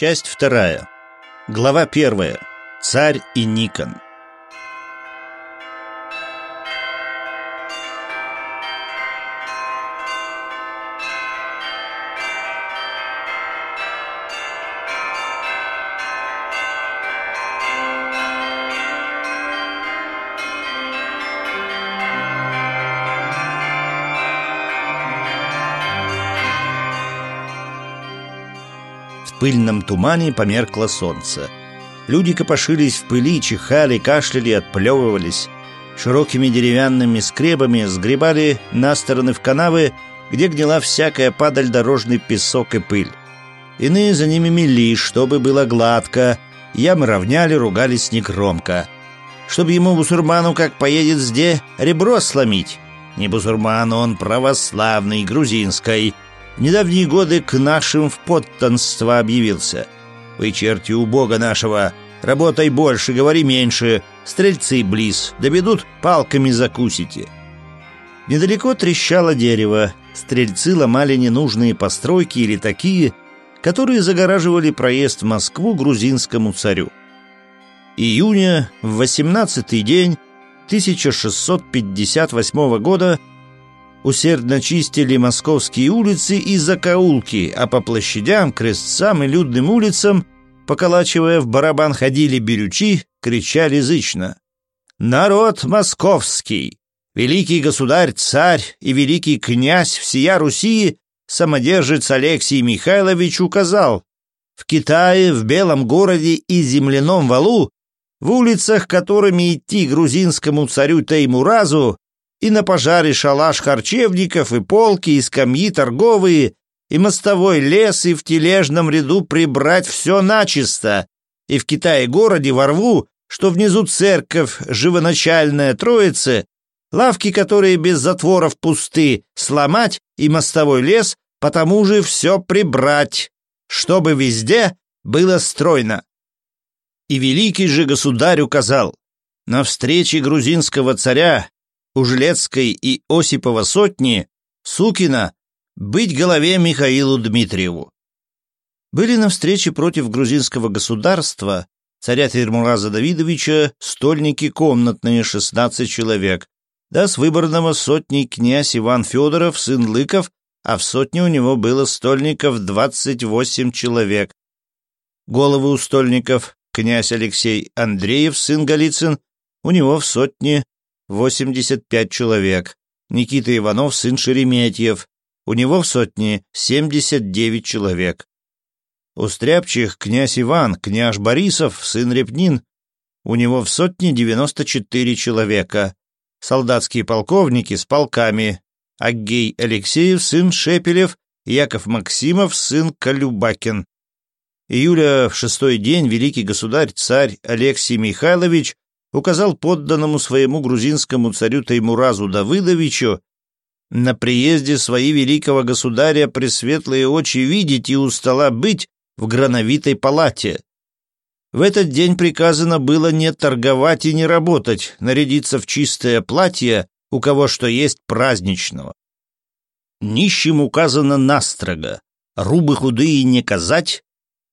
Часть вторая. Глава первая. Царь и Никон. пыльном тумане померкло солнце. Люди копошились в пыли, чихали, кашляли, отплевывались. Широкими деревянными скребами сгребали на стороны в канавы, где гнила всякая падаль дорожный песок и пыль. Иные за ними мели, чтобы было гладко, ямы равняли, ругались негромко. Чтобы ему, бусурману, как поедет сде, ребро сломить. Не бусурман, он православный, грузинской — недавние годы к нашим в подтанство объявился. Вы, черти, у бога нашего, работай больше, говори меньше, стрельцы близ, добедут, палками закусите». Недалеко трещало дерево, стрельцы ломали ненужные постройки или такие, которые загораживали проезд в Москву грузинскому царю. Июня, в 18-й день 1658 года, усердно чистили московские улицы и закоулки, а по площадям, крестцам и людным улицам, поколачивая в барабан, ходили берючи, кричали язычно. «Народ московский! Великий государь-царь и великий князь всея Руси самодержец Алексей Михайлович указал, в Китае, в Белом городе и земляном валу, в улицах, которыми идти грузинскому царю Теймуразу, и на пожаре шалаш харчевников, и полки, и скамьи торговые, и мостовой лес, и в тележном ряду прибрать все начисто, и в Китае-городе во рву, что внизу церковь, живоначальная Троицы, лавки, которые без затворов пусты, сломать и мостовой лес, потому же все прибрать, чтобы везде было стройно. И великий же государь указал, на встрече грузинского царя у и Осипова сотни, Сукина, быть голове Михаилу Дмитриеву. Были на встрече против грузинского государства царя Термураза Давидовича стольники комнатные 16 человек, да с выборного сотни князь Иван Федоров, сын Лыков, а в сотне у него было стольников 28 человек. Головы у стольников князь Алексей Андреев, сын Голицын, у него в сотне 85 человек. Никита Иванов, сын Шереметьев. У него в сотне 79 человек. У Стряпчих князь Иван, княж Борисов, сын Репнин. У него в сотне 94 человека. Солдатские полковники с полками. Аггей Алексеев, сын Шепелев, Яков Максимов, сын Калюбакин. Июля в шестой день великий государь-царь Алексей Михайлович указал подданному своему грузинскому царю Таймуразу Давыдовичу на приезде свои великого государя пресветлые очи видеть и у стола быть в грановитой палате. В этот день приказано было не торговать и не работать, нарядиться в чистое платье, у кого что есть праздничного. Нищим указано настрого, рубы худые не казать,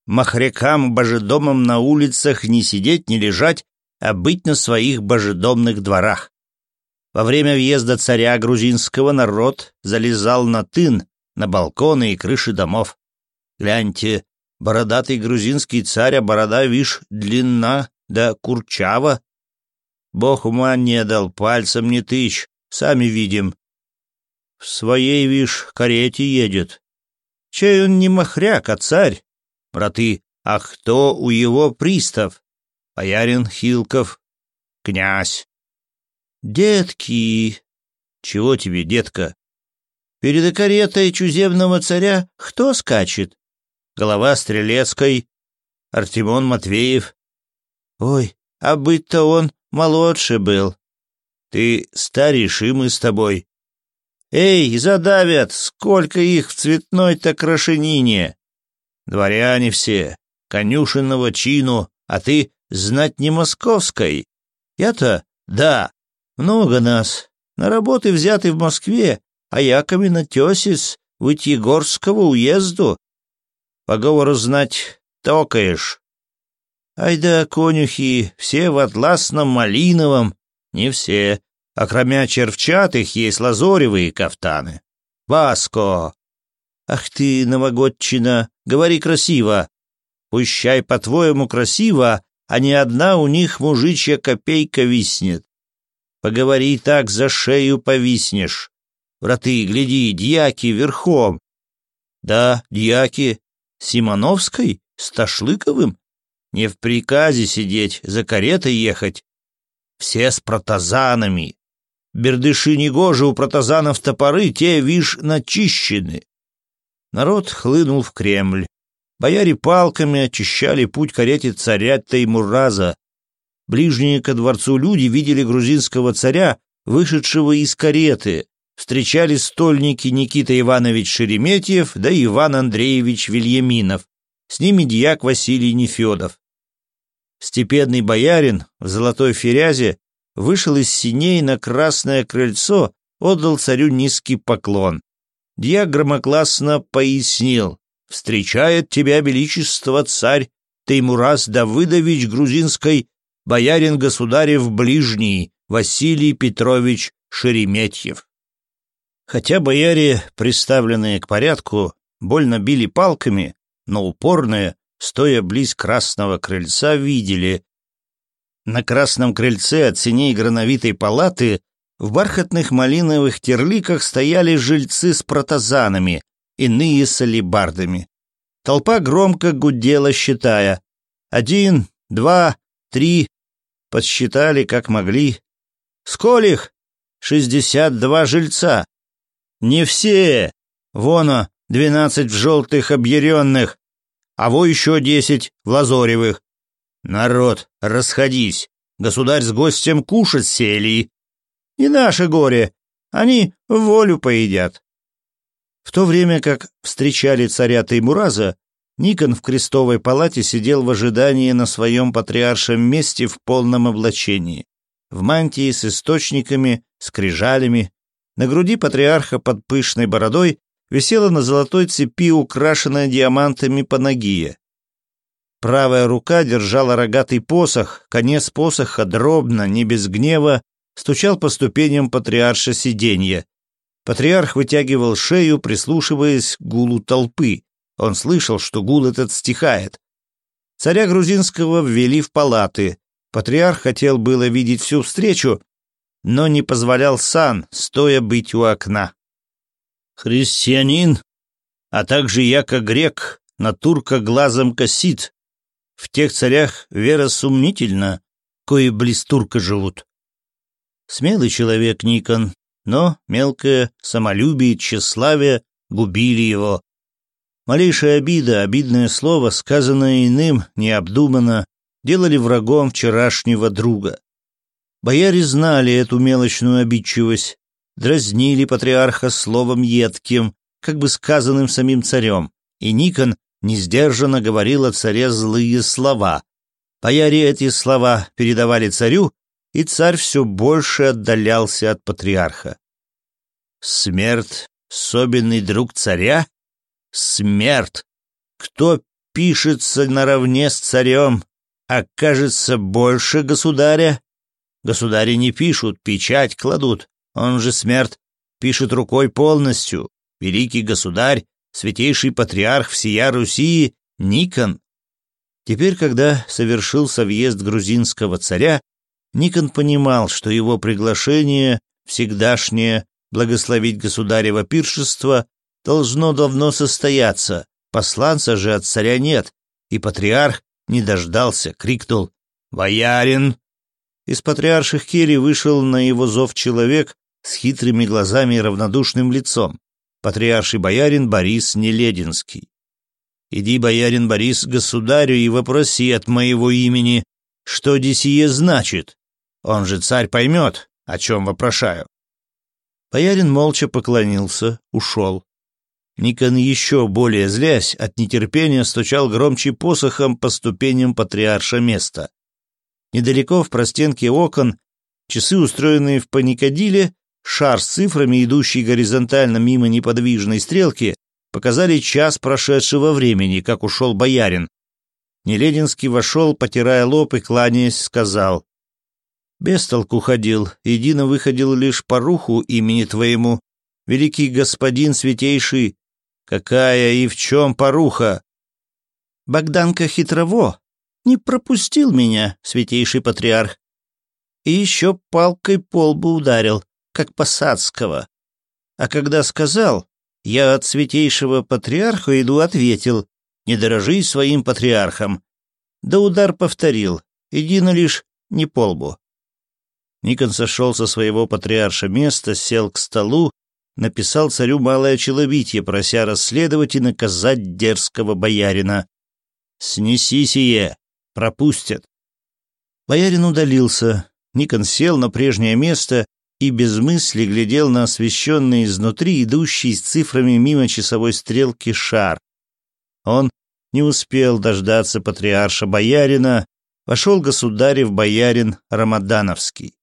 махрякам, божедомам на улицах не сидеть, не лежать, а быть на своих божедомных дворах. Во время въезда царя грузинского народ залезал на тын, на балконы и крыши домов. Гляньте, бородатый грузинский царь, а борода, вишь, длинна да курчава. Бог ума не дал, пальцем не тыч, сами видим. В своей, вишь, карете едет. Чей он не махряк, а царь? Браты, а кто у его пристав? Боярин Хилков, князь. Детки! Чего тебе, детка? Перед каретой чуземного царя кто скачет? Голова Стрелецкой, Артемон Матвеев. Ой, а быть-то он молодше был. Ты старишь, мы с тобой. Эй, задавят, сколько их в цветной-то крашенине! Дворяне все, конюшенного чину, а ты знать не московской. Я-то, да, много нас, на работы взяты в Москве, а я каменотесец в Итьегорского уезду. По говору знать токаешь. Ай да, конюхи, все в атласном-малиновом, не все, окромя червчатых есть лазоревые кафтаны. Васко! Ах ты, новогодчина, говори красиво. Пущай, по-твоему, красиво, а ни одна у них мужичья копейка виснет. Поговори так, за шею повиснешь. Браты, гляди, дьяки верхом. Да, дьяки. Симоновской? Сташлыковым? Не в приказе сидеть, за каретой ехать. Все с протазанами. Бердыши негоже, у протазанов топоры, те, вишь, начищены. Народ хлынул в Кремль. Бояре палками очищали путь карете царя Теймураза. Ближние ко дворцу люди видели грузинского царя, вышедшего из кареты. Встречали стольники Никита Иванович Шереметьев да Иван Андреевич Вильяминов. С ними дьяк Василий Нефедов. Степенный боярин в золотой ферязе вышел из синей на красное крыльцо, отдал царю низкий поклон. Дьяк громогласно пояснил встречает тебя величество царь Теймурас Давыдович Грузинской, боярин государев ближний Василий Петрович Шереметьев. Хотя бояре, представленные к порядку, больно били палками, но упорные, стоя близ красного крыльца, видели. На красном крыльце от синей грановитой палаты в бархатных малиновых терликах стояли жильцы с протазанами, иные с алебардами. Толпа громко гудела, считая. Один, два, три. Подсчитали, как могли. Сколих? Шестьдесят два жильца. Не все. Воно, двенадцать в желтых объяренных. А во еще десять в лазоревых. Народ, расходись. Государь с гостем кушать сели. И наше горе. Они волю поедят. В то время как встречали царя Теймураза, Никон в крестовой палате сидел в ожидании на своем патриаршем месте в полном облачении, в мантии с источниками, скрижалями. На груди патриарха под пышной бородой висела на золотой цепи, украшенная диамантами панагия. Правая рука держала рогатый посох, конец посоха дробно, не без гнева, стучал по ступеням патриарша сиденья, Патриарх вытягивал шею, прислушиваясь к гулу толпы. Он слышал, что гул этот стихает. Царя грузинского ввели в палаты. Патриарх хотел было видеть всю встречу, но не позволял сан, стоя быть у окна. «Христианин, а также яко грек, на турка глазом косит. В тех царях вера сумнительна, кои близ турка живут». Смелый человек Никон, но мелкое самолюбие и тщеславие губили его. Малейшая обида, обидное слово, сказанное иным необдуманно, делали врагом вчерашнего друга. Бояре знали эту мелочную обидчивость, дразнили патриарха словом едким, как бы сказанным самим царем, и Никон несдержанно говорил о царе злые слова. Бояре эти слова передавали царю, и царь все больше отдалялся от патриарха. Смерть, особенный друг царя? Смерть! Кто пишется наравне с царем, а окажется больше государя? Государи не пишут, печать кладут, он же смерть, пишет рукой полностью. Великий государь, святейший патриарх всея Руси, Никон. Теперь, когда совершился въезд грузинского царя, Никон понимал, что его приглашение, всегдашнее благословить государево пиршество, должно давно состояться, посланца же от царя нет, и патриарх не дождался, крикнул «Боярин!». Из патриарших кири вышел на его зов человек с хитрыми глазами и равнодушным лицом, патриарший боярин Борис Нелединский. «Иди, боярин Борис, к государю и вопроси от моего имени, что десие значит? Он же царь поймет, о чем вопрошаю. Боярин молча поклонился, ушел. Никон, еще более злясь, от нетерпения стучал громче посохом по ступеням патриарша места. Недалеко в простенке окон часы, устроенные в паникадиле, шар с цифрами, идущий горизонтально мимо неподвижной стрелки, показали час прошедшего времени, как ушел боярин, Нелединский вошел, потирая лоб и кланяясь, сказал. «Без толку ходил, едино выходил лишь поруху имени твоему. Великий господин святейший, какая и в чем поруха?» «Богданка хитрово, не пропустил меня, святейший патриарх. И еще палкой по лбу ударил, как посадского. А когда сказал, я от святейшего патриарха иду, ответил, не дорожи своим патриархом. Да удар повторил, едино лишь не по лбу. Никон сошел со своего патриарша места, сел к столу, написал царю малое челобитие, прося расследовать и наказать дерзкого боярина. «Снеси сие! Пропустят!» Боярин удалился. Никон сел на прежнее место и без мысли глядел на освещенный изнутри идущий с цифрами мимо часовой стрелки шар, он не успел дождаться патриарша Боярина, вошел государев Боярин Рамадановский.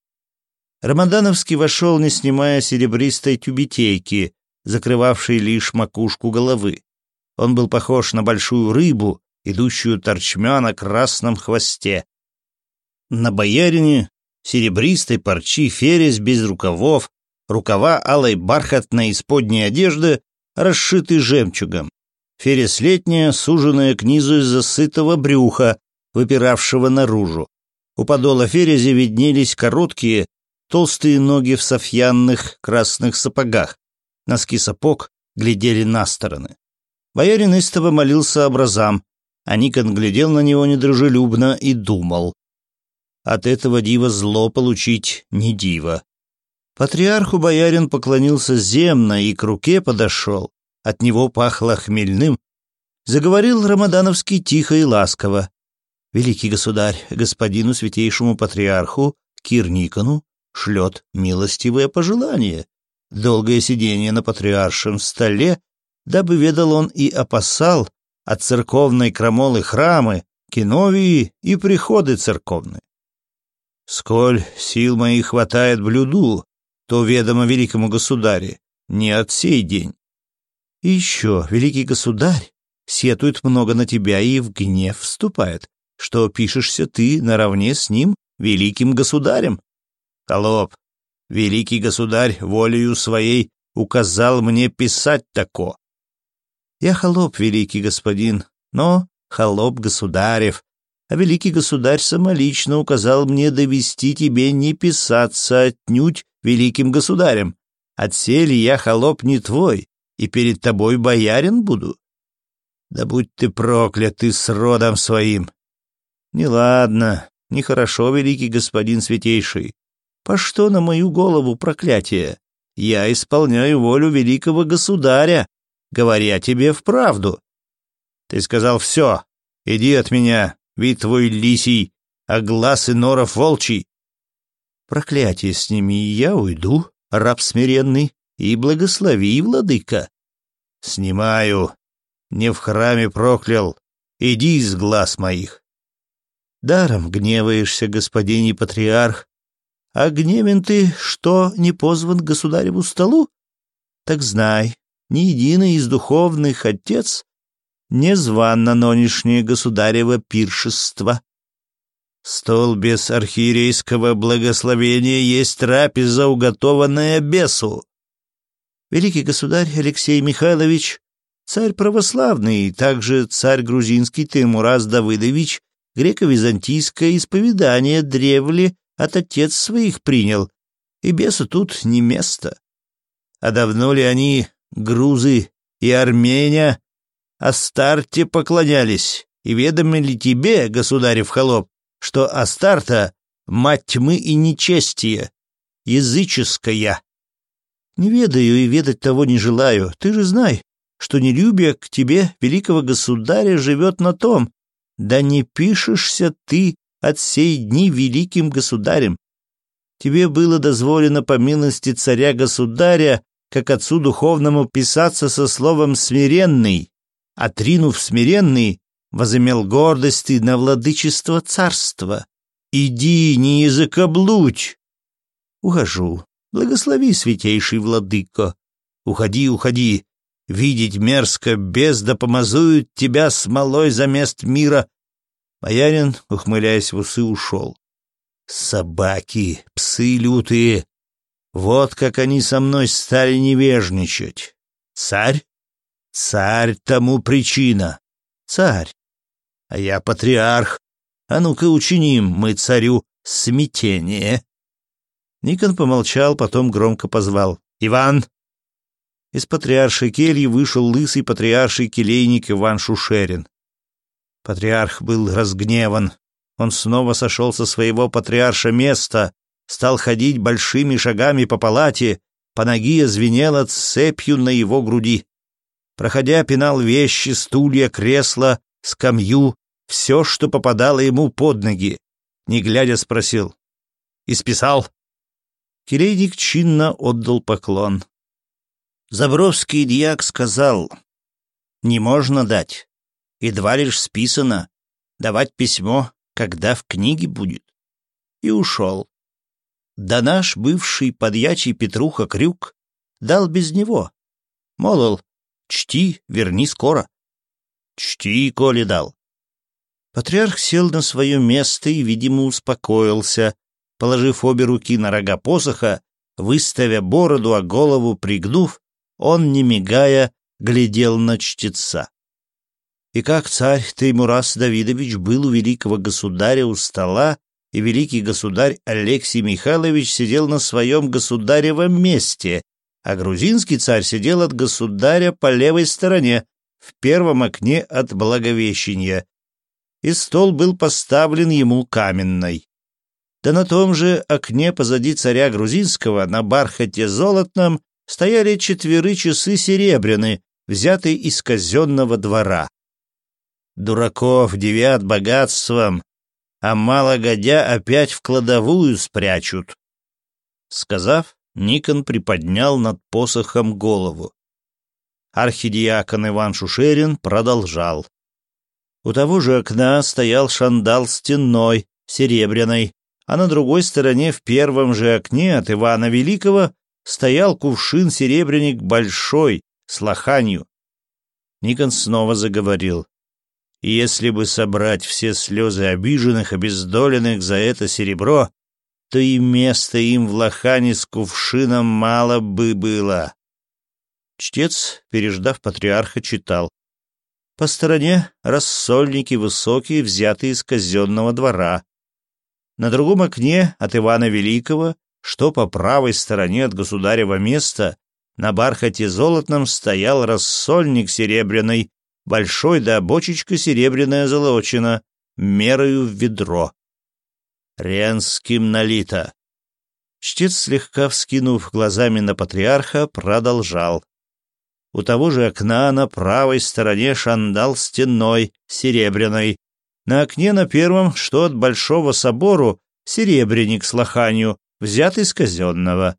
Рамадановский вошел, не снимая серебристой тюбетейки, закрывавшей лишь макушку головы. Он был похож на большую рыбу, идущую торчмя на красном хвосте. На боярине серебристой парчи ферес без рукавов, рукава алой бархатной исподней одежды, расшиты жемчугом, Ферес-летняя, суженная к низу из-за сытого брюха, выпиравшего наружу. У подола ферези виднелись короткие, толстые ноги в софьянных красных сапогах. Носки сапог глядели на стороны. Боярин истово молился образам, а Никон глядел на него недружелюбно и думал. От этого дива зло получить не диво. Патриарху боярин поклонился земно и к руке подошел, от него пахло хмельным, заговорил Рамадановский тихо и ласково. «Великий государь, господину святейшему патриарху Кир Никону шлет милостивое пожелание. Долгое сидение на патриаршем столе, дабы ведал он и опасал от церковной крамолы храмы, киновии и приходы церковные. Сколь сил моих хватает блюду, то ведомо великому государе, не от сей день еще великий государь сетует много на тебя и в гнев вступает, что пишешься ты наравне с ним великим государем. Холоп, великий государь волею своей указал мне писать тако. Я холоп, великий господин, но холоп государев, а великий государь самолично указал мне довести тебе не писаться отнюдь великим государем. Отсель я холоп не твой, и перед тобой боярин буду? Да будь ты проклят, ты с родом своим! Неладно, нехорошо, великий господин святейший. По что на мою голову проклятие? Я исполняю волю великого государя, говоря тебе вправду. Ты сказал все, иди от меня, вид твой лисий, а глаз и норов волчий. Проклятие сними, и я уйду, раб смиренный и благослови, владыка. Снимаю, не в храме проклял, иди из глаз моих. Даром гневаешься, господин и патриарх, а гневен ты, что не позван к государеву столу? Так знай, ни единый из духовных отец не зван на нонешнее государево пиршество. Стол без архиерейского благословения есть трапеза, уготованная бесу. Великий государь Алексей Михайлович, царь православный, также царь грузинский Тимураз Давыдович, греко-византийское исповедание древли от отец своих принял, и бесу тут не место. А давно ли они, грузы и армения, Астарте поклонялись, и ведомы ли тебе, государев холоп, что Астарта — мать тьмы и нечестия, языческая? Не ведаю и ведать того не желаю. Ты же знай, что нелюбие к тебе, великого государя, живет на том. Да не пишешься ты от сей дни великим государем. Тебе было дозволено по милости царя-государя, как отцу духовному, писаться со словом «смиренный». Отринув смиренный, возымел гордость и на владычество царства. Иди, не языкоблудь. Ухожу. Благослови, святейший владыко. Уходи, уходи. Видеть мерзко, безда помазуют тебя смолой за мест мира. Маярин, ухмыляясь в усы, ушел. Собаки, псы лютые. Вот как они со мной стали невежничать. Царь? Царь тому причина. Царь. А я патриарх. А ну-ка учиним мы царю смятение. Никон помолчал, потом громко позвал. «Иван!» Из патриаршей кельи вышел лысый патриарший келейник Иван Шушерин. Патриарх был разгневан. Он снова сошел со своего патриарша места, стал ходить большими шагами по палате, по Панагия звенела цепью на его груди. Проходя, пинал вещи, стулья, кресла, скамью, все, что попадало ему под ноги. Не глядя, спросил. «Исписал?» Келейник чинно отдал поклон. Забровский диак сказал, «Не можно дать. Едва лишь списано. Давать письмо, когда в книге будет». И ушел. Да наш бывший подьячий Петруха Крюк дал без него. Молол, чти, верни скоро. Чти, коли дал. Патриарх сел на свое место и, видимо, успокоился, Положив обе руки на рога посоха, выставя бороду, а голову пригнув, он, не мигая, глядел на чтеца. И как царь Теймурас Давидович был у великого государя у стола, и великий государь Алексей Михайлович сидел на своем государевом месте, а грузинский царь сидел от государя по левой стороне, в первом окне от Благовещения, и стол был поставлен ему каменной да на том же окне позади царя грузинского на бархате золотном стояли четверы часы серебряны, взятые из казенного двора. Дураков девят богатством, а малогодя опять в кладовую спрячут. Сказав, Никон приподнял над посохом голову. Архидиакон Иван Шушерин продолжал. У того же окна стоял шандал стеной, серебряной, а на другой стороне в первом же окне от Ивана Великого стоял кувшин-серебряник большой, с лоханью. Никон снова заговорил. Если бы собрать все слезы обиженных, обездоленных за это серебро, то и места им в лохане с кувшином мало бы было. Чтец, переждав патриарха, читал. По стороне рассольники высокие, взятые из казенного двора, на другом окне от Ивана Великого, что по правой стороне от государева места на бархате золотном стоял рассольник серебряный, большой да бочечка серебряная золочина, мерою в ведро. Ренским налито. Чтец, слегка вскинув глазами на патриарха, продолжал. У того же окна на правой стороне шандал стеной серебряной, на окне на первом, что от Большого собору, серебряник с лоханью, взят из казенного.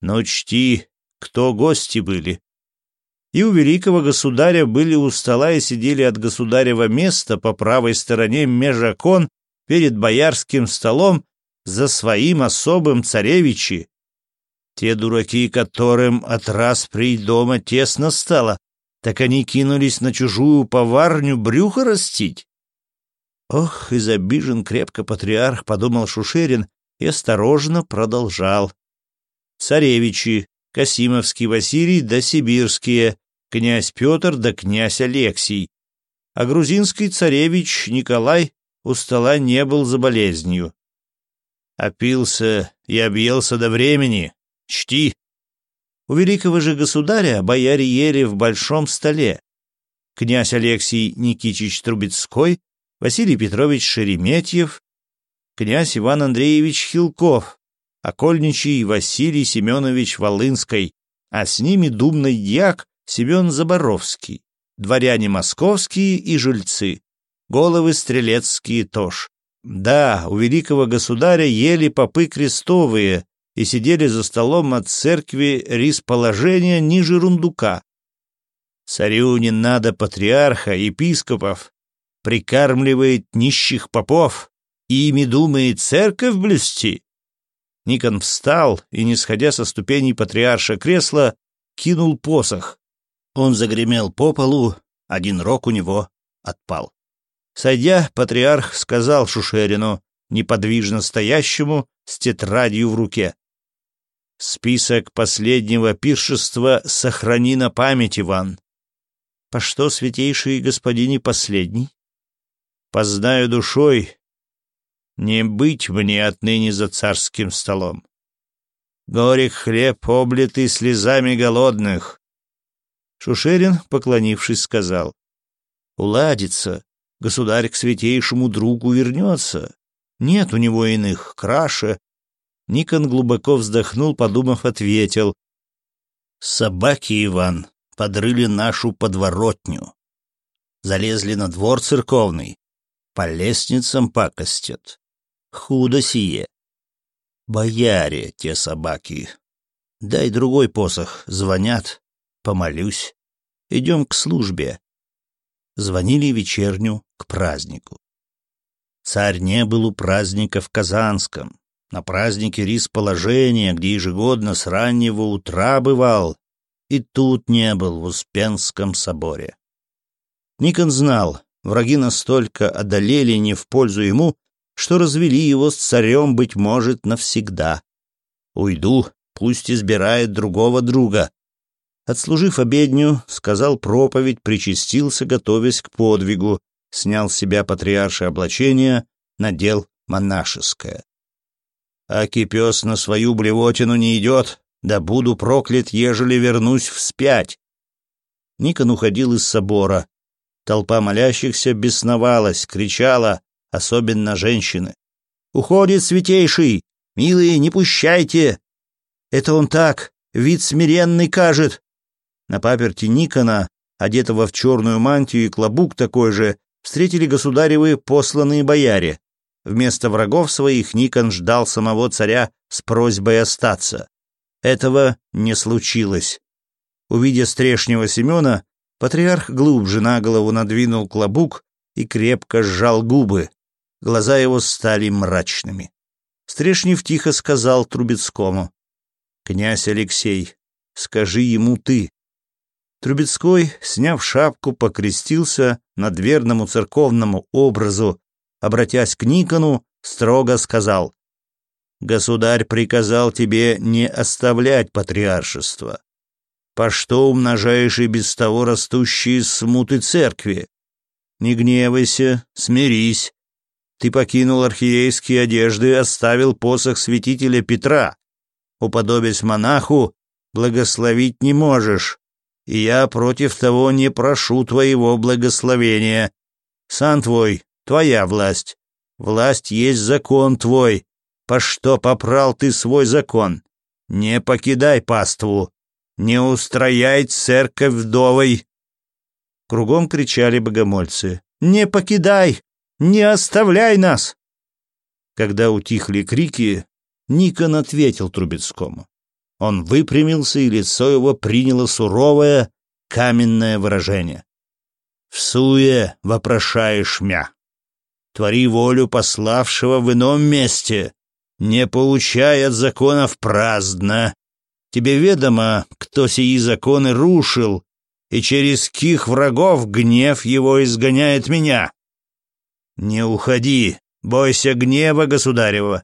Но чти, кто гости были. И у великого государя были у стола и сидели от государева места по правой стороне меж перед боярским столом за своим особым царевичи. Те дураки, которым от раз при дома тесно стало, так они кинулись на чужую поварню брюхо растить. Ох, и забижен крепко патриарх, подумал Шушерин и осторожно продолжал. Царевичи, Касимовский Василий да Сибирские, князь Петр да князь Алексий. А грузинский царевич Николай у стола не был за болезнью. Опился и объелся до времени. Чти. У великого же государя бояре ели в большом столе. Князь Алексий Никитич Трубецкой Василий Петрович Шереметьев, князь Иван Андреевич Хилков, окольничий Василий Семенович Волынской, а с ними думный дьяк Семен Заборовский, дворяне московские и жильцы, головы стрелецкие тоже. Да, у великого государя ели попы крестовые и сидели за столом от церкви рис положения ниже рундука. Царю не надо патриарха, епископов, прикармливает нищих попов и ими думает церковь блести? Никон встал и, не сходя со ступеней патриарша кресла, кинул посох. Он загремел по полу, один рог у него отпал. Сойдя, патриарх сказал Шушерину, неподвижно стоящему, с тетрадью в руке. «Список последнего пиршества сохрани на память, Иван». «По что, святейший господин последний?» познаю душой, не быть мне отныне за царским столом. Горек хлеб, облитый слезами голодных. Шушерин, поклонившись, сказал, «Уладится, государь к святейшему другу вернется. Нет у него иных, краше». Никон глубоко вздохнул, подумав, ответил, «Собаки, Иван, подрыли нашу подворотню. Залезли на двор церковный, по лестницам пакостят. Худо сие. Бояре те собаки. Дай другой посох, звонят, помолюсь. Идем к службе. Звонили вечерню к празднику. Царь не был у праздника в Казанском. На празднике рис положения, где ежегодно с раннего утра бывал, и тут не был в Успенском соборе. Никон знал, Враги настолько одолели не в пользу ему, что развели его с царем, быть может, навсегда. «Уйду, пусть избирает другого друга». Отслужив обедню, сказал проповедь, причастился, готовясь к подвигу, снял с себя патриаршее облачение, надел монашеское. А пес на свою блевотину не идет, да буду проклят, ежели вернусь вспять». Никон уходил из собора. Толпа молящихся бесновалась, кричала, особенно женщины. «Уходит святейший! Милые, не пущайте!» «Это он так! Вид смиренный кажет!» На паперти Никона, одетого в черную мантию и клобук такой же, встретили государевы посланные бояре. Вместо врагов своих Никон ждал самого царя с просьбой остаться. Этого не случилось. Увидя стрешнего Семена, Патриарх глубже на голову надвинул клобук и крепко сжал губы. Глаза его стали мрачными. Стрешнев тихо сказал Трубецкому. «Князь Алексей, скажи ему ты». Трубецкой, сняв шапку, покрестился над верному церковному образу, обратясь к Никону, строго сказал. «Государь приказал тебе не оставлять патриаршество. По что умножаешь и без того растущие смуты церкви. Не гневайся, смирись. Ты покинул архиерейские одежды, и оставил посох святителя Петра. Уподобясь монаху, благословить не можешь. И я против того не прошу твоего благословения. Сан твой, твоя власть. Власть есть закон твой. По что попрал ты свой закон? Не покидай паству. «Не устроять церковь вдовой!» Кругом кричали богомольцы. «Не покидай! Не оставляй нас!» Когда утихли крики, Никон ответил Трубецкому. Он выпрямился, и лицо его приняло суровое, каменное выражение. «Всуе вопрошаешь мя. Твори волю пославшего в ином месте, не получая от законов праздно, Тебе ведомо, кто сии законы рушил, и через ких врагов гнев его изгоняет меня. Не уходи, бойся гнева государева.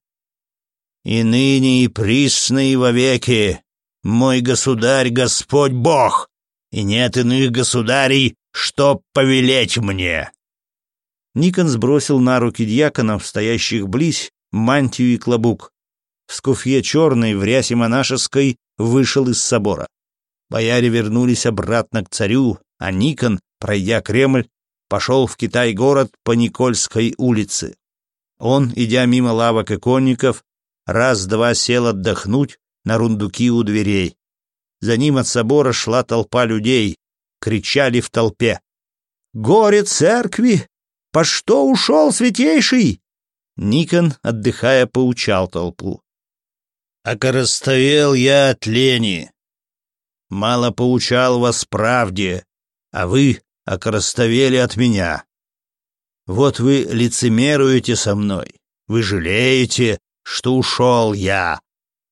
И ныне, и присно, и вовеки, мой государь Господь Бог, и нет иных государей, чтоб повелеть мне». Никон сбросил на руки дьяконов, стоящих близ мантию и клобук в скуфье черной в рясе монашеской вышел из собора. Бояре вернулись обратно к царю, а Никон, пройдя Кремль, пошел в Китай-город по Никольской улице. Он, идя мимо лавок и конников, раз-два сел отдохнуть на рундуки у дверей. За ним от собора шла толпа людей, кричали в толпе. «Горе церкви! По что ушел святейший?» Никон, отдыхая, поучал толпу. Окоростовел я от лени. Мало поучал вас правде, а вы окоростовели от меня. Вот вы лицемеруете со мной, вы жалеете, что ушел я.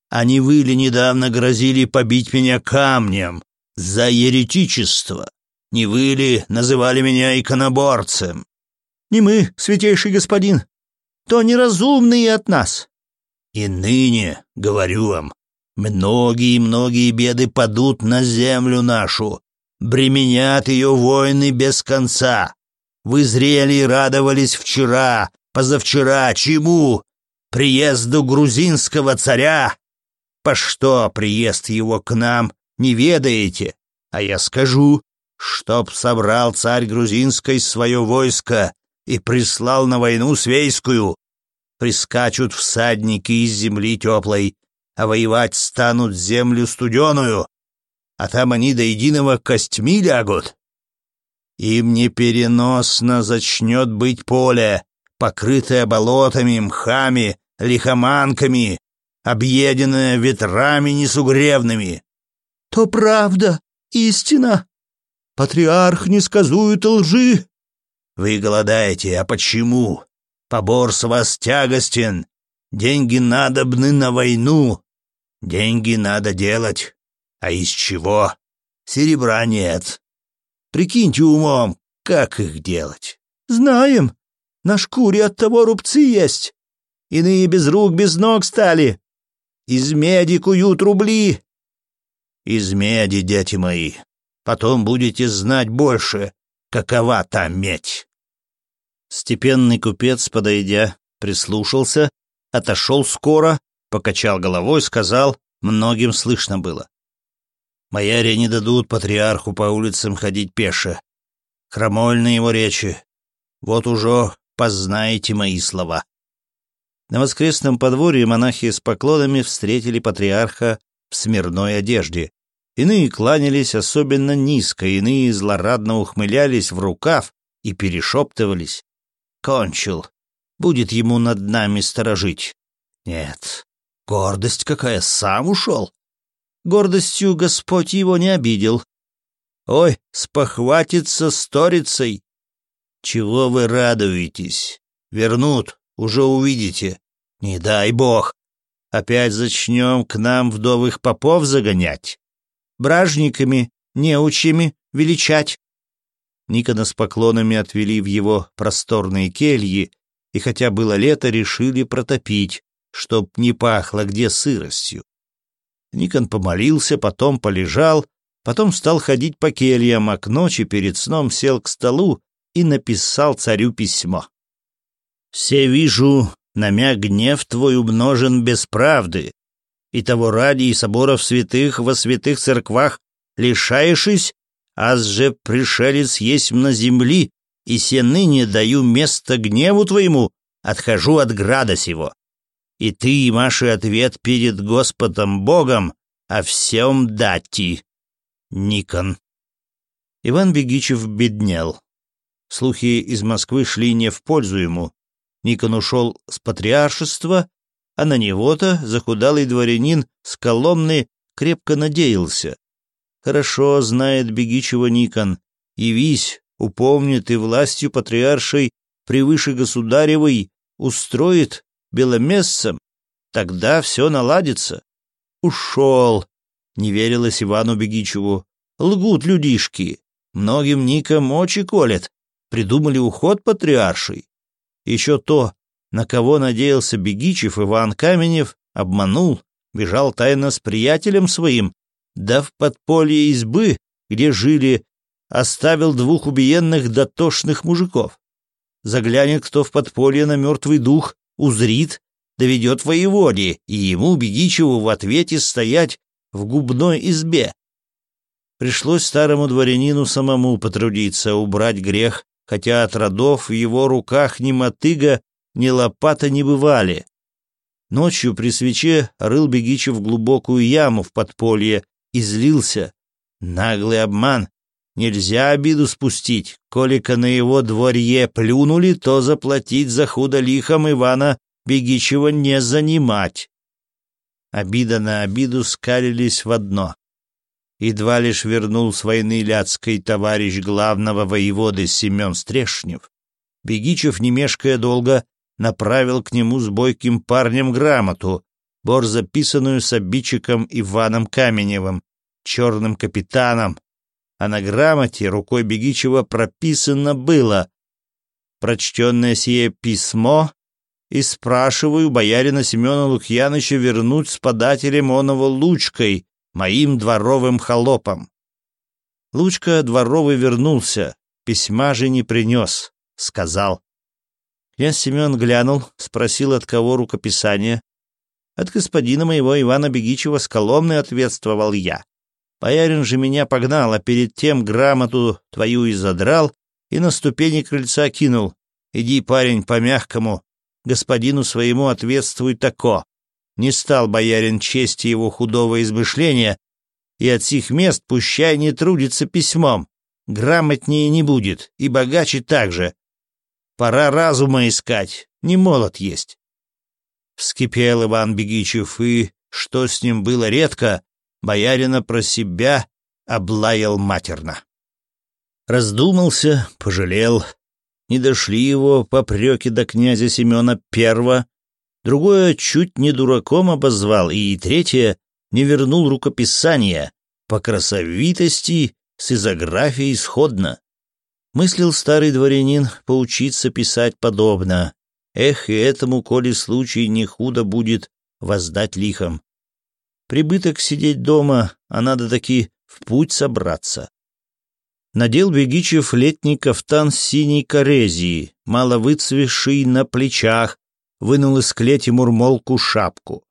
А не вы ли недавно грозили побить меня камнем за еретичество? Не вы ли называли меня иконоборцем? Не мы, святейший господин, то неразумные от нас. И ныне, говорю вам, многие-многие беды падут на землю нашу, бременят ее войны без конца. Вы зрели и радовались вчера, позавчера, чему? Приезду грузинского царя? По что приезд его к нам, не ведаете? А я скажу, чтоб собрал царь грузинской свое войско и прислал на войну свейскую, прискачут всадники из земли теплой, а воевать станут землю студеную, а там они до единого костьми лягут. Им непереносно зачнет быть поле, покрытое болотами, мхами, лихоманками, объеденное ветрами несугревными. — То правда, истина. Патриарх не сказует лжи. — Вы голодаете, а почему? Побор с вас тягостен. Деньги надобны на войну. Деньги надо делать. А из чего? Серебра нет. Прикиньте умом, как их делать. Знаем. На шкуре от того рубцы есть. Иные без рук, без ног стали. Из меди куют рубли. Из меди, дети мои. Потом будете знать больше, какова та медь. Степенный купец, подойдя, прислушался, отошел скоро, покачал головой, сказал, многим слышно было. «Бояре не дадут патриарху по улицам ходить пеше. Хромольны его речи. Вот уже познаете мои слова». На воскресном подворье монахи с поклонами встретили патриарха в смирной одежде. Иные кланялись особенно низко, иные злорадно ухмылялись в рукав и перешептывались кончил. Будет ему над нами сторожить. Нет, гордость какая, сам ушел. Гордостью Господь его не обидел. Ой, спохватится сторицей. Чего вы радуетесь? Вернут, уже увидите. Не дай бог. Опять зачнем к нам вдовых попов загонять. Бражниками, неучими величать. Никона с поклонами отвели в его просторные кельи, и хотя было лето, решили протопить, чтоб не пахло где сыростью. Никон помолился, потом полежал, потом стал ходить по кельям, а к ночи перед сном сел к столу и написал царю письмо. «Все вижу, на мя гнев твой умножен без правды, и того ради и соборов святых во святых церквах лишаешься, аз же пришелец есть на земли, и се ныне даю место гневу твоему, отхожу от града сего. И ты, Маши, ответ перед Господом Богом о всем дати. Никон. Иван Бегичев беднял. Слухи из Москвы шли не в пользу ему. Никон ушел с патриаршества, а на него-то захудалый дворянин с Коломны крепко надеялся хорошо знает Бегичева Никон. Явись, упомнит и властью патриаршей превыше государевой устроит беломессом, тогда все наладится. Ушел, не верилось Ивану Бегичеву. Лгут людишки, многим ником очи колят, придумали уход патриаршей. Еще то, на кого надеялся Бегичев Иван Каменев, обманул, бежал тайно с приятелем своим, да в подполье избы, где жили, оставил двух убиенных дотошных мужиков. Заглянет кто в подполье на мертвый дух, узрит, доведет воеводе, и ему, Бегичеву, в ответе стоять в губной избе. Пришлось старому дворянину самому потрудиться убрать грех, хотя от родов в его руках ни мотыга, ни лопата не бывали. Ночью при свече рыл Бегичев глубокую яму в подполье, и злился. Наглый обман. Нельзя обиду спустить. Колика на его дворье плюнули, то заплатить за худо лихом Ивана Бегичева не занимать. Обида на обиду скалились в одно. Едва лишь вернул с войны Ляцкой товарищ главного воеводы Семен Стрешнев. Бегичев, не мешкая долго, направил к нему с бойким парнем грамоту, бор записанную с обидчиком Иваном Каменевым, черным капитаном, а на грамоте рукой Бегичева прописано было прочтенное сие письмо и спрашиваю боярина Семена Лукьяныча вернуть с подателем оного Лучкой, моим дворовым холопом. Лучка дворовый вернулся, письма же не принес, сказал. Князь Семен глянул, спросил, от кого рукописание, от господина моего Ивана Бегичева с Коломны ответствовал я. Боярин же меня погнал, а перед тем грамоту твою и задрал, и на ступени крыльца кинул. Иди, парень, по-мягкому, господину своему ответствуй тако. Не стал боярин чести его худого измышления, и от сих мест пущай не трудится письмом. Грамотнее не будет, и богаче также. Пора разума искать, не молод есть вскипел Иван Бегичев и, что с ним было редко, боярина про себя облаял матерно. Раздумался, пожалел. Не дошли его попреки до князя Семена Первого, другое чуть не дураком обозвал, и третье не вернул рукописание, по красовитости с изографией сходно. Мыслил старый дворянин поучиться писать подобно. Эх, и этому, коли случай не худо будет, воздать лихом. Прибыток сидеть дома, а надо таки в путь собраться. Надел Бегичев летний кафтан синей корезии, мало выцвевший на плечах, вынул из клети мурмолку шапку.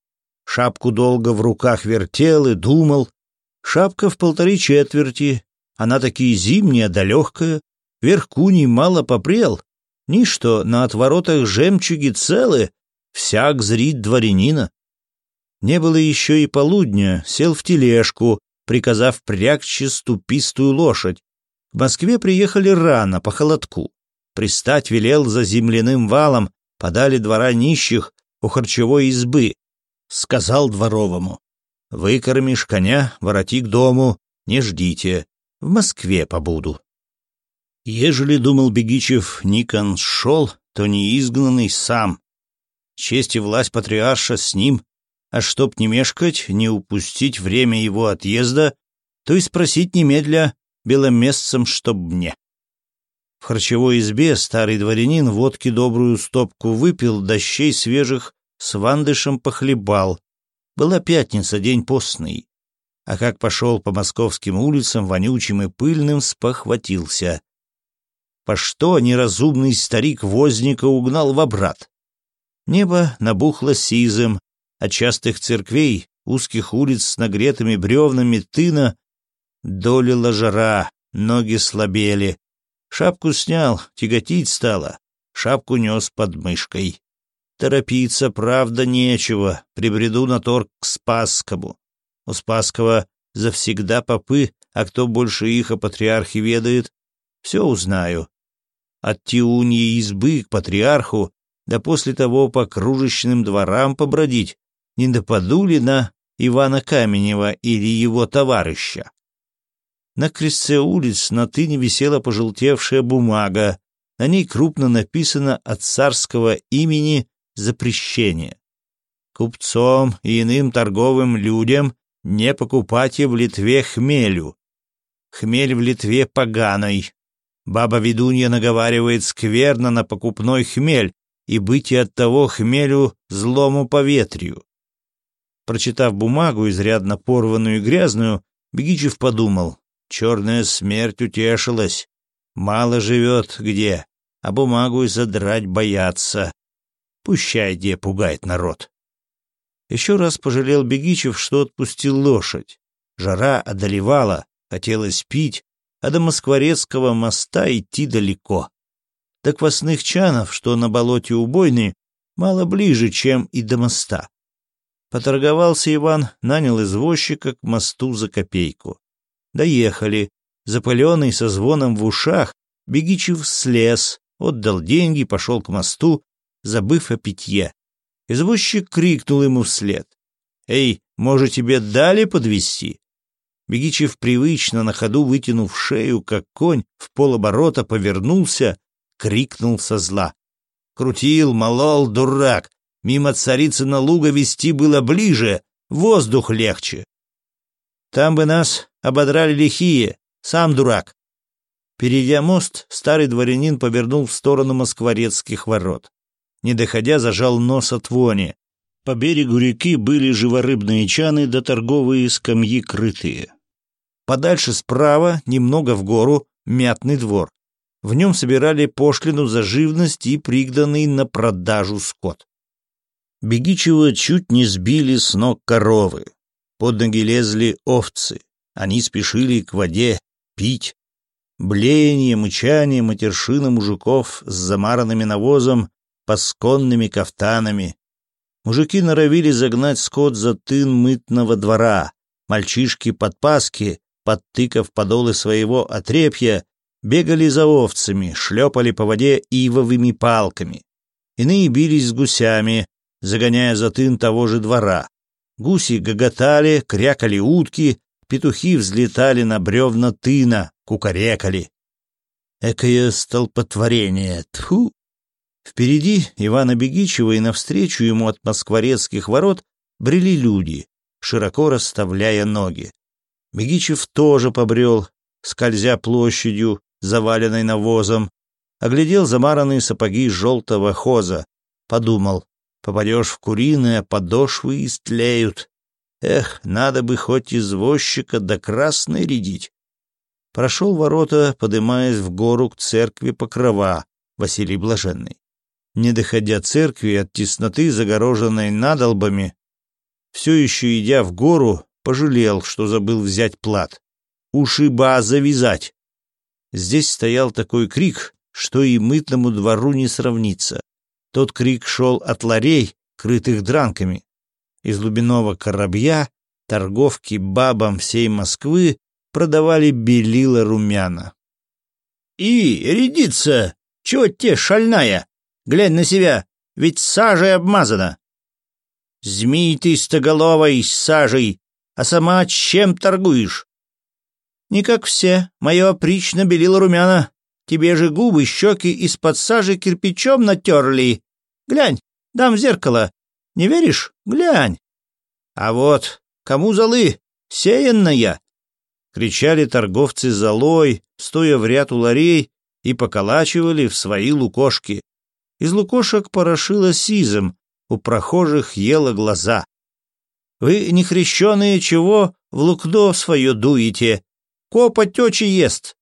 Шапку долго в руках вертел и думал. Шапка в полторы четверти, она таки зимняя да легкая, верх куни мало попрел, Ніщо на отворотах жемчуги целы, всяк зрит дворянина. Не было еще и полудня, сел в тележку, приказав прягче ступистую лошадь. В Москве приехали рано, по холодку. Пристать велел за земляным валом, подали двора нищих у харчевой избы. Сказал дворовому, «Выкормишь коня, вороти к дому, не ждите, в Москве побуду». Ежели думал Бегичев, Никон шел, то неизгнанный сам. Честь и власть патриарша с ним, а чтоб не мешкать, не упустить время его отъезда, то и спросить немедля беломестцам, чтоб мне. В харчевой избе старый дворянин водки добрую стопку выпил, дощей свежих с вандышем похлебал. Была пятница, день постный. А как пошел по московским улицам, вонючим и пыльным, спохватился по что неразумный старик возника угнал в обрат. Небо набухло сизым, от частых церквей, узких улиц с нагретыми бревнами тына долила жара, ноги слабели. Шапку снял, тяготить стало, шапку нес под мышкой. Торопиться, правда, нечего, прибреду на торг к Спасскому. У Спасского завсегда попы, а кто больше их о патриархе ведает, все узнаю от Тиуньи избы к патриарху, да после того по кружечным дворам побродить, не допаду на Ивана Каменева или его товарища. На крестце улиц на тыне висела пожелтевшая бумага, на ней крупно написано от царского имени запрещение. Купцом и иным торговым людям не покупайте в Литве хмелю. Хмель в Литве поганой, Баба ведунья наговаривает скверно на покупной хмель, и быть и от того хмелю злому по поветрию. Прочитав бумагу, изрядно порванную и грязную, Бегичев подумал, черная смерть утешилась, мало живет где, а бумагу и задрать боятся. Пущай, где пугает народ. Еще раз пожалел Бегичев, что отпустил лошадь. Жара одолевала, хотелось пить, а до Москворецкого моста идти далеко. До квасных чанов, что на болоте убойны, мало ближе, чем и до моста. Поторговался Иван, нанял извозчика к мосту за копейку. Доехали. Запыленный со звоном в ушах, Бегичев слез, отдал деньги, пошел к мосту, забыв о питье. Извозчик крикнул ему вслед. «Эй, может, тебе дали подвести Бегичев привычно на ходу, вытянув шею, как конь, в полоборота повернулся, крикнул со зла. Крутил, молол, дурак. Мимо царицы на луга вести было ближе, воздух легче. Там бы нас ободрали лихие, сам дурак. Перейдя мост, старый дворянин повернул в сторону москворецких ворот. Не доходя, зажал нос от вони. По берегу реки были живорыбные чаны да торговые скамьи крытые. Подальше справа, немного в гору, мятный двор. В нем собирали пошлину за живность и пригнанный на продажу скот. Бегичева чуть не сбили с ног коровы. Под ноги лезли овцы. Они спешили к воде пить. Блеяние, мычание, матершина мужиков с замаранными навозом, пасконными кафтанами. Мужики норовили загнать скот за тын мытного двора. Мальчишки подпаски подтыкав подолы своего отрепья, бегали за овцами, шлепали по воде ивовыми палками. Иные бились с гусями, загоняя за тын того же двора. Гуси гоготали, крякали утки, петухи взлетали на бревна тына, кукарекали. Экое столпотворение, тьфу! Впереди Ивана Бегичева и навстречу ему от москворецких ворот брели люди, широко расставляя ноги. Мегичев тоже побрел, скользя площадью, заваленной навозом, оглядел замаранные сапоги желтого хоза, подумал, попадешь в куриное, а подошвы истлеют. Эх, надо бы хоть извозчика до да красной рядить. Прошел ворота, подымаясь в гору к церкви Покрова, Василий Блаженный. Не доходя церкви от тесноты, загороженной надолбами, все еще идя в гору, Пожалел, что забыл взять плат. Ушиба завязать. Здесь стоял такой крик, что и мытному двору не сравнится. Тот крик шел от ларей, крытых дранками. Из глубинного корабля торговки бабам всей Москвы продавали белила румяна. «И, рядится! Чего те, шальная? Глянь на себя, ведь сажей обмазана!» «Змей ты стоголовой с сажей! а сама чем торгуешь?» «Не как все. Мое опрично белило румяна. Тебе же губы, щеки из-под сажи кирпичом натерли. Глянь, дам зеркало. Не веришь? Глянь!» «А вот, кому золы? Сеянная!» Кричали торговцы золой, стоя в ряд у ларей, и поколачивали в свои лукошки. Из лукошек порошило сизом, у прохожих ело глаза. Вы, нехрещеные, чего в лукно свое дуете? Копоть очи ест.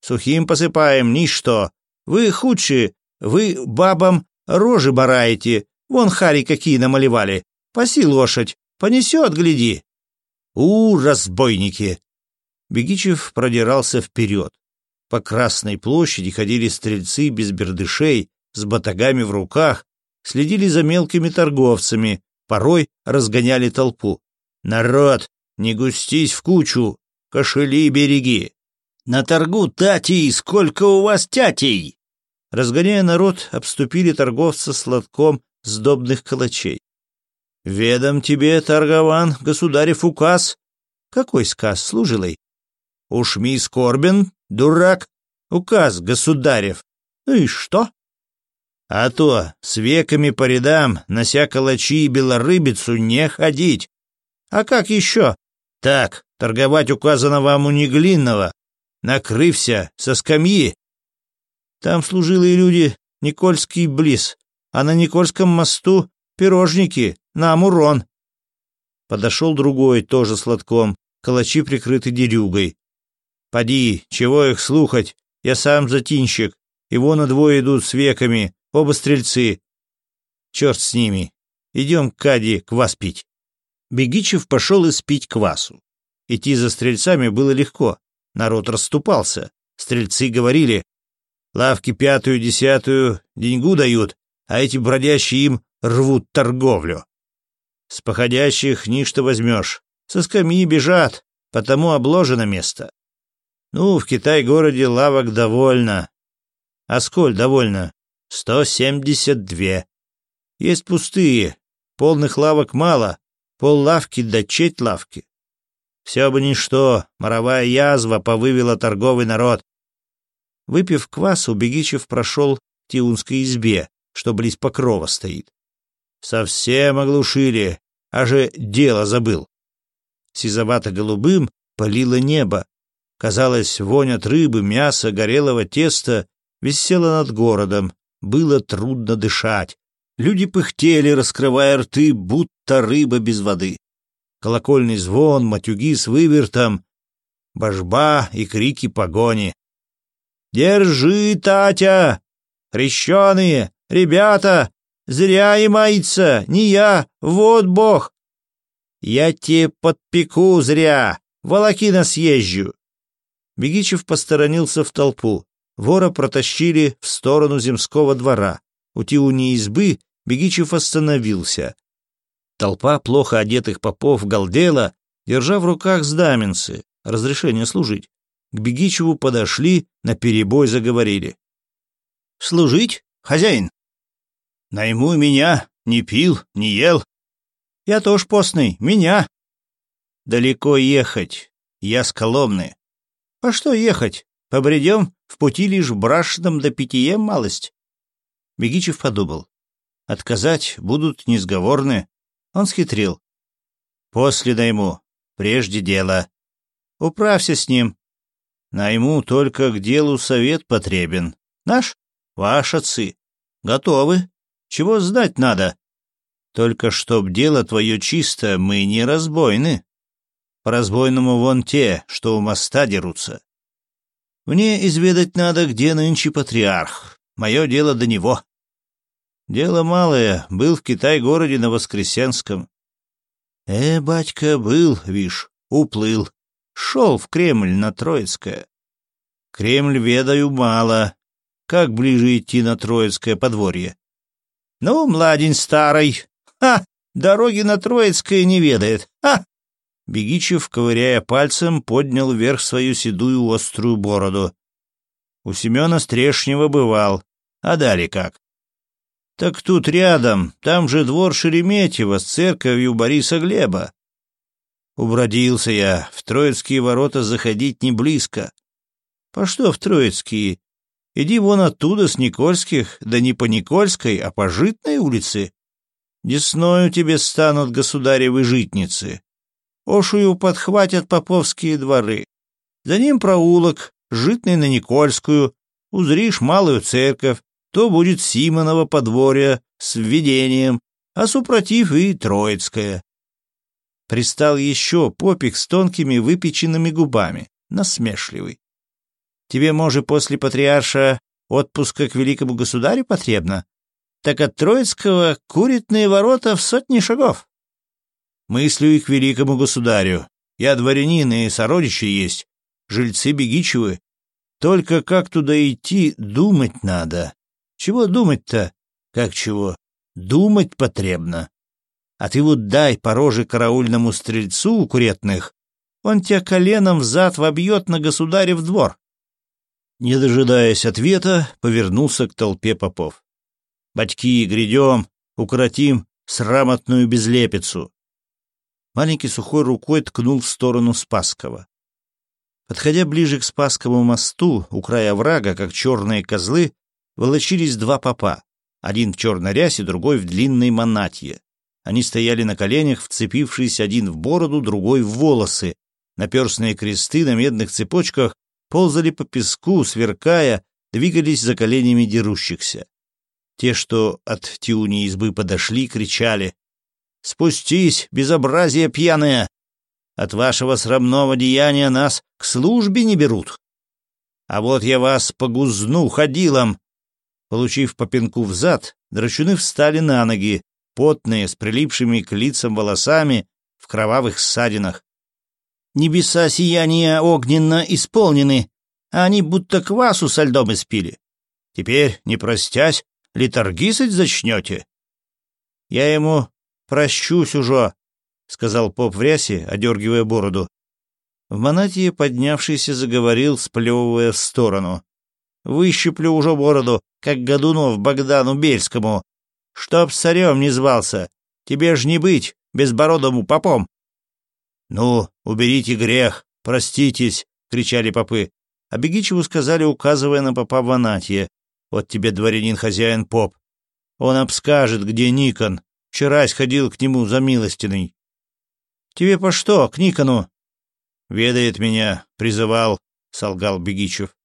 Сухим посыпаем, ничто. Вы худшие, вы бабам рожи бараете. Вон хари какие намалевали. Паси лошадь, понесет, гляди. У, разбойники! Бегичев продирался вперед. По Красной площади ходили стрельцы без бердышей, с батагами в руках, следили за мелкими торговцами, порой разгоняли толпу. «Народ, не густись в кучу, кошели береги! На торгу татей, сколько у вас тятей!» Разгоняя народ, обступили торговца сладком сдобных калачей. «Ведом тебе, торгован, государев указ!» «Какой сказ, служилый?» Ушми скорбен, дурак, указ государев!» «Ну и что?» А то с веками по рядам, нося калачи и белорыбицу, не ходить. А как еще? Так, торговать указано вам у Неглинного. Накрывся со скамьи. Там служилые люди Никольский близ, а на Никольском мосту пирожники, нам урон. Подошел другой, тоже сладком. лотком, калачи прикрыты дерюгой. Поди, чего их слухать, я сам затинщик, его на двое идут с веками, Оба стрельцы. Черт с ними. Идем к Кади квас пить. Бегичев пошел испить квасу. Идти за стрельцами было легко. Народ расступался. Стрельцы говорили, лавки пятую, десятую деньгу дают, а эти бродящие им рвут торговлю. С походящих ничто возьмешь. Со скамьи бежат, потому обложено место. Ну, в Китай-городе лавок довольно. А сколь довольно? сто семьдесят две. Есть пустые, полных лавок мало, пол лавки да четь лавки. Все бы ничто, моровая язва повывела торговый народ. Выпив квасу, Бегичев прошел к Тиунской избе, что близ покрова стоит. Совсем оглушили, а же дело забыл. Сизовато-голубым палило небо. Казалось, вонят рыбы, мяса, горелого теста висела над городом, было трудно дышать. Люди пыхтели, раскрывая рты, будто рыба без воды. Колокольный звон, матюги с вывертом, божба и крики погони. «Держи, Татя! Крещеные! Ребята! Зря и мается! Не я! Вот бог! Я тебе подпеку зря! Волокина съезжу!» Бегичев посторонился в толпу. Вора протащили в сторону земского двора. У Тиуни избы Бегичев остановился. Толпа плохо одетых попов галдела, держа в руках знаменцы, разрешение служить. К Бегичеву подошли, на перебой заговорили. «Служить, хозяин?» «Найму меня, не пил, не ел». «Я тоже постный, меня». «Далеко ехать, я с Коломны». «А что ехать? Побредем в пути лишь брашном до питье малость. Бегичев подумал. Отказать будут несговорны. Он схитрил. После найму. Прежде дело. Управься с ним. Найму только к делу совет потребен. Наш? Ваш отцы. Готовы. Чего знать надо? Только чтоб дело твое чисто, мы не разбойны. По-разбойному вон те, что у моста дерутся. Мне изведать надо, где нынче патриарх. Мое дело до него. Дело малое. Был в Китай-городе на Воскресенском. Э, батька, был, вишь, уплыл. Шел в Кремль на Троицкое. Кремль ведаю мало. Как ближе идти на Троицкое подворье? Ну, младень старый. Ха! Дороги на Троицкое не ведает. Ха! Бегичев, ковыряя пальцем, поднял вверх свою седую острую бороду. У Семена Стрешнего бывал. А дали как? Так тут рядом, там же двор Шереметьева с церковью Бориса Глеба. Убродился я, в Троицкие ворота заходить не близко. По что в Троицкие? Иди вон оттуда, с Никольских, да не по Никольской, а по Житной улице. Десною тебе станут государевы житницы. Ошую подхватят поповские дворы. За ним проулок, житный на Никольскую, узришь малую церковь, то будет Симонова подворье с введением, а супротив и Троицкое. Пристал еще попик с тонкими выпеченными губами, насмешливый. Тебе, может, после патриарша отпуска к великому государю потребно? Так от Троицкого куритные ворота в сотни шагов мыслю и к великому государю. Я дворянин, и сородичи есть, жильцы Бегичевы. Только как туда идти, думать надо. Чего думать-то? Как чего? Думать потребно. А ты вот дай по роже караульному стрельцу у куретных, он тебя коленом взад вобьет на государев двор. Не дожидаясь ответа, повернулся к толпе попов. «Батьки, грядем, укротим срамотную безлепицу. Маленький сухой рукой ткнул в сторону Спаскова. Подходя ближе к Спасскому мосту, у края врага, как черные козлы, волочились два попа, один в черной рясе, другой в длинной манатье. Они стояли на коленях, вцепившись один в бороду, другой в волосы. Наперстные кресты на медных цепочках ползали по песку, сверкая, двигались за коленями дерущихся. Те, что от тюни избы подошли, кричали Спустись, безобразие пьяное! От вашего срамного деяния нас к службе не берут. А вот я вас погузну ходилом!» Получив попинку в зад, драчуны встали на ноги, потные, с прилипшими к лицам волосами, в кровавых ссадинах. «Небеса сияния огненно исполнены, а они будто квасу со льдом испили. Теперь, не простясь, литаргисать зачнете?» Я ему прощусь уже», — сказал поп в рясе, одергивая бороду. В Манатии поднявшийся заговорил, сплевывая в сторону. Выщиплю уже бороду, как Годунов Богдану Бельскому. Чтоб царем не звался, тебе ж не быть безбородому попом». «Ну, уберите грех, проститесь», — кричали попы. А Бегичеву сказали, указывая на попа Ванатье. «Вот тебе дворянин-хозяин поп. Он обскажет, где Никон, Вчерась ходил к нему за милостиной. Тебе по что, к Никону? Ведает меня, призывал, солгал Бегичев.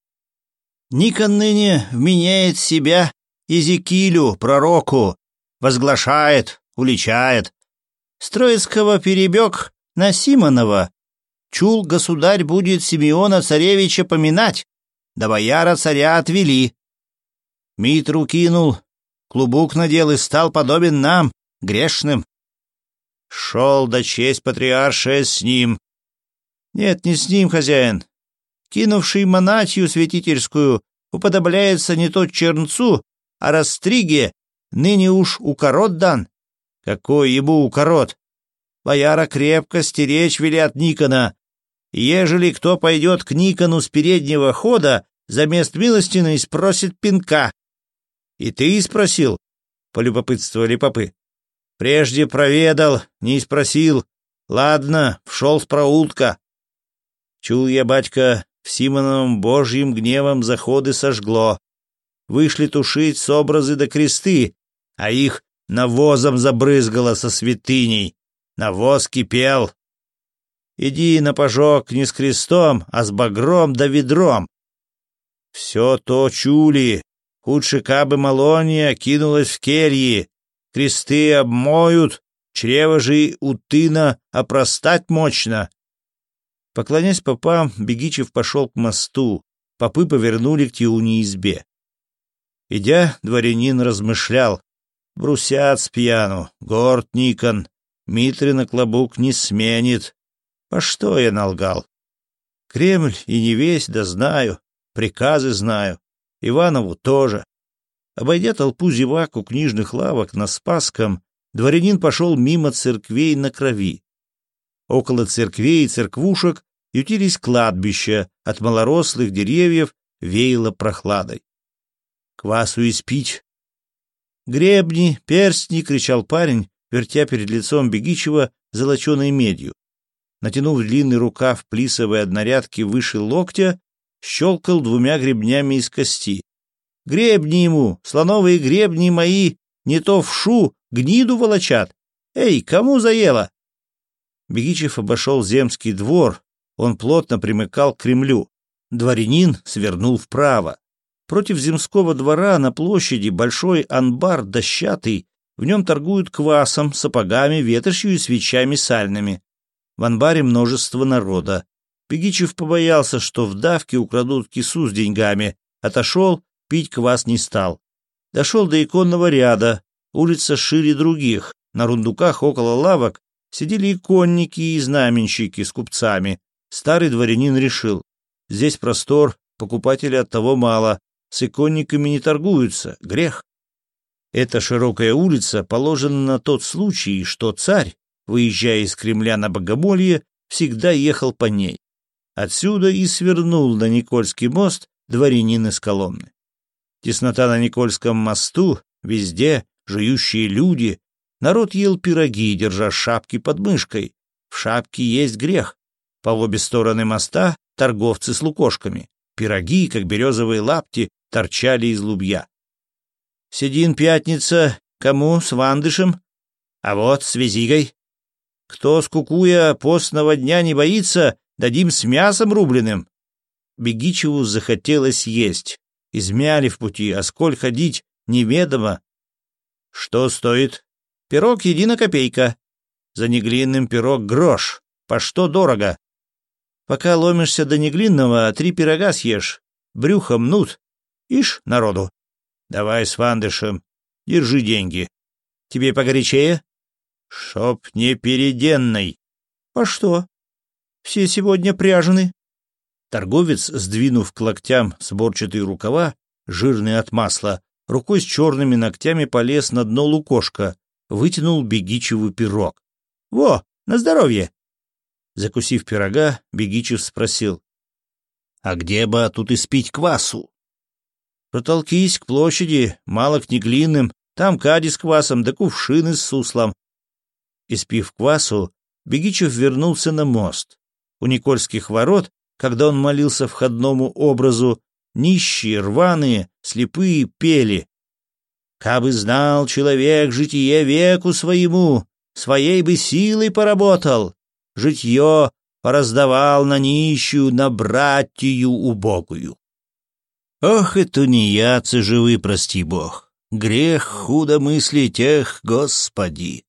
Никон ныне вменяет себя Езекилю, пророку, возглашает, уличает. Строицкого перебег на Симонова. Чул государь будет Симеона царевича поминать, да бояра царя отвели. Митру кинул, клубок надел и стал подобен нам, грешным. Шел до честь патриаршая с ним. Нет, не с ним, хозяин. Кинувший монатью святительскую уподобляется не тот чернцу, а растриге, ныне уж укорот дан. Какой ему укорот? Бояра крепко стеречь велят Никона. Ежели кто пойдет к Никону с переднего хода, за мест милостины спросит пинка. — И ты и спросил? — полюбопытствовали попы. Прежде проведал, не спросил. Ладно, вшел с проулка. Чул я, батька, в Симоновом божьим гневом заходы сожгло. Вышли тушить с образы до кресты, а их навозом забрызгало со святыней. Навоз кипел. Иди на пожог не с крестом, а с багром да ведром. Все то чули. Худше кабы Малония кинулась в кельи, кресты обмоют, чрево же и утына опростать мощно. Поклонясь попам, Бегичев пошел к мосту, попы повернули к Тиуне избе. Идя, дворянин размышлял. Брусят с пьяну, горд Никон, Митрина клобук не сменит. По что я налгал? Кремль и не весь, да знаю, приказы знаю, Иванову тоже. Обойдя толпу зевак у книжных лавок на Спасском, дворянин пошел мимо церквей на крови. Около церквей и церквушек ютились кладбища, от малорослых деревьев веяло прохладой. «Квасу испить!» «Гребни, перстни!» — кричал парень, вертя перед лицом Бегичева золоченой медью. Натянув длинный рукав плисовой однорядки выше локтя, щелкал двумя гребнями из кости. Гребни ему, слоновые гребни мои, не то в шу, гниду волочат. Эй, кому заело?» Бегичев обошел земский двор, он плотно примыкал к Кремлю. Дворянин свернул вправо. Против земского двора на площади большой анбар дощатый, в нем торгуют квасом, сапогами, ветошью и свечами сальными. В анбаре множество народа. Бегичев побоялся, что в давке украдут кису с деньгами, отошел пить квас не стал. Дошел до иконного ряда, улица шире других, на рундуках около лавок сидели иконники и знаменщики с купцами. Старый дворянин решил, здесь простор, покупателей от того мало, с иконниками не торгуются, грех. Эта широкая улица положена на тот случай, что царь, выезжая из Кремля на Богомолье, всегда ехал по ней. Отсюда и свернул на Никольский мост дворянин из Коломны. Теснота на Никольском мосту, везде жующие люди. Народ ел пироги, держа шапки под мышкой. В шапке есть грех. По обе стороны моста торговцы с лукошками. Пироги, как березовые лапти, торчали из лубья. «Сидин пятница. Кому? С Вандышем? А вот с Визигой. Кто, скукуя, постного дня не боится, дадим с мясом рубленым». Бегичеву захотелось есть измяли в пути, а сколь ходить неведомо. Что стоит? Пирог едина копейка. За неглинным пирог грош. По что дорого? Пока ломишься до неглинного, а три пирога съешь. Брюхо мнут. Ишь, народу. Давай с вандышем. Держи деньги. Тебе погорячее? Чтоб не переденной. По что? Все сегодня пряжены. Торговец, сдвинув к локтям сборчатые рукава, жирные от масла, рукой с черными ногтями полез на дно лукошка, вытянул Бегичеву пирог. «Во, на здоровье!» Закусив пирога, Бегичев спросил. «А где бы тут испить квасу?» «Протолкись к площади, мало к неглиным, там кади с квасом, да кувшины с суслом». Испив квасу, Бегичев вернулся на мост. У Никольских ворот когда он молился входному образу, нищие, рваные, слепые пели. «Кабы знал человек житие веку своему, своей бы силой поработал, житье раздавал на нищую, на братью убогую». Ох и я, живы, прости бог! Грех худо мысли тех, господи!